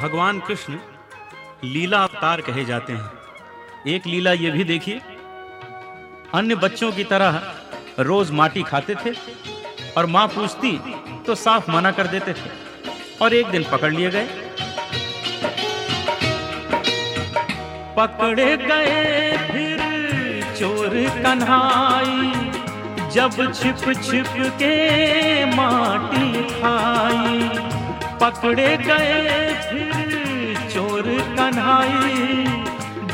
भगवान कृष्ण लीला अवतार कहे जाते हैं। एक लीला ये भी देखिए। अन्य बच्चों की तरह रोज माटी खाते थे और माँ पूछती तो साफ़ मना कर देते थे और एक दिन पकड़ लिए गए। पकड़े गए फिर चोर कन्हाई, जब छिप छिप के माटी खाई। पकड़े गए फिर चोर कन्हाई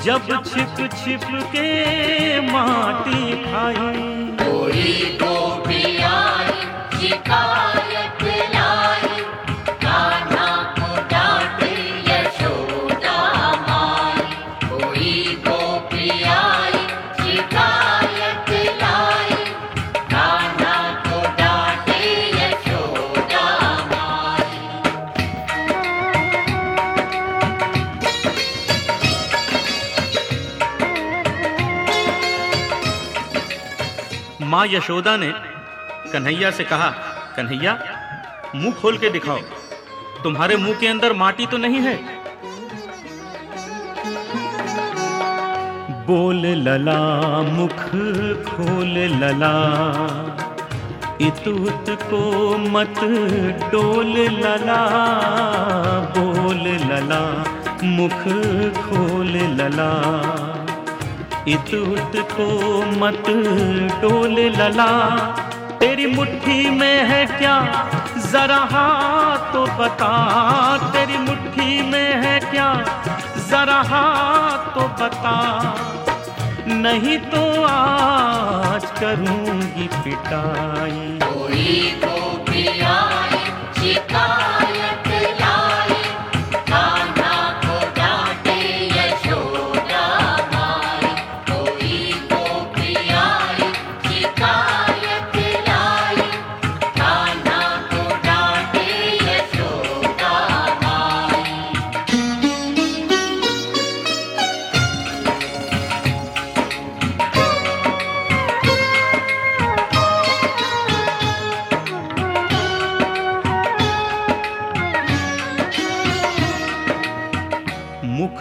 जब छिप छिप के माटी खाई। गोपी माँ यशोदा ने कन्हैया से कहा, कन्हैया, मुँह खोल के दिखाओ। तुम्हारे मुँह के अंदर माटी तो नहीं है? बोल लला, मुख खोल लला, इतुत को मत डोल लला, बोल लला, मुख खोल लला। इतुत को मत डोल लला। तेरी मुट्ठी में है क्या? जरा हाथ तो बता। तेरी मुट्ठी में है क्या? जरा हाथ तो बता। नहीं तो आज करूँगी पिटाई।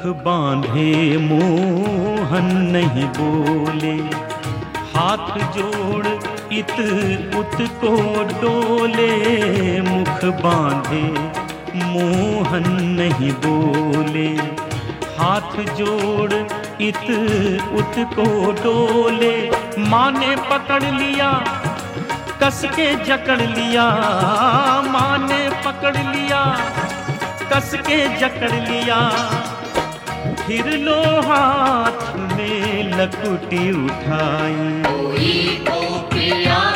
बांधे मोहन नहीं बोले। हाथ जोड़ इत उत को डोले। मुख बांधे मोहन नहीं बोले। हाथ जोड़ इत उत को डोले। माँ ने पकड़ लिया कस के जकड़ लिया। माँ ने पकड़ लिया कस के जकड़ लिया। फिर लो हाथ में लकुटी उठाई। कोई गोपी आई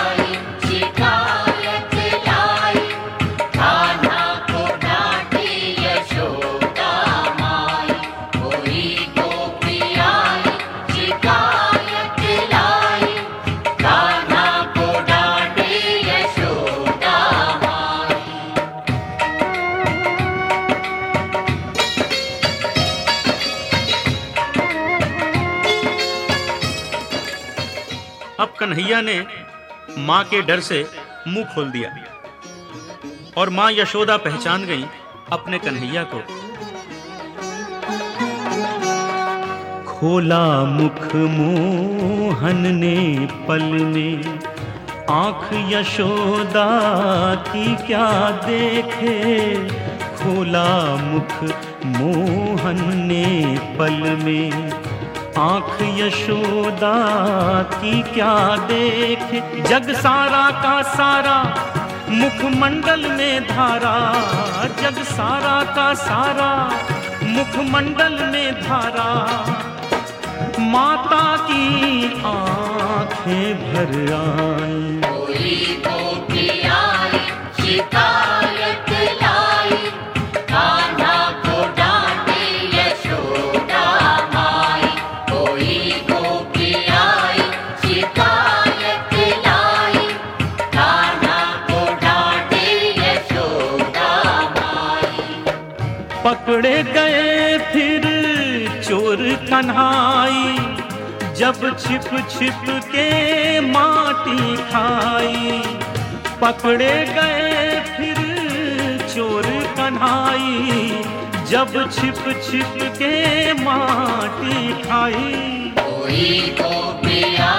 अब कन्हैया ने माँ के डर से मुँह खोल दिया और माँ यशोदा पहचान गई अपने कन्हैया को। खोला मुख मोहन ने, पल में आँख यशोदा की क्या देखे? खोला मुख मोहन ने, पल में आँख यशोदा की क्या देख? जग सारा का सारा मुखमंडल में धारा। जग सारा का सारा मुखमंडल में धारा। माता की आँखें भर आई। पकड़े गए फिर चोर कन्हाई, जब छिप छिप के माटी खाई। पकड़े गए फिर चोर कन्हाई, जब छिप छिप के माटी खाई। कोई को पिया